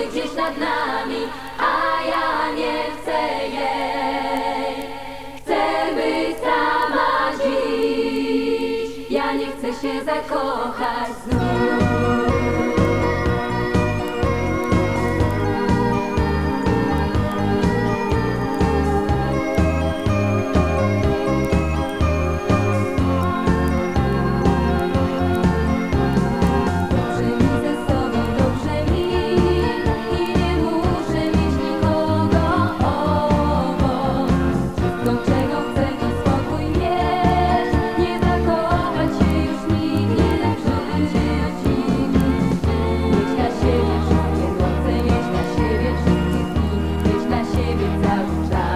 krąży gdzieś nad nami, a ja nie chcę jej. Chcę być sama dziś, ja nie chcę się zakochać znów. out.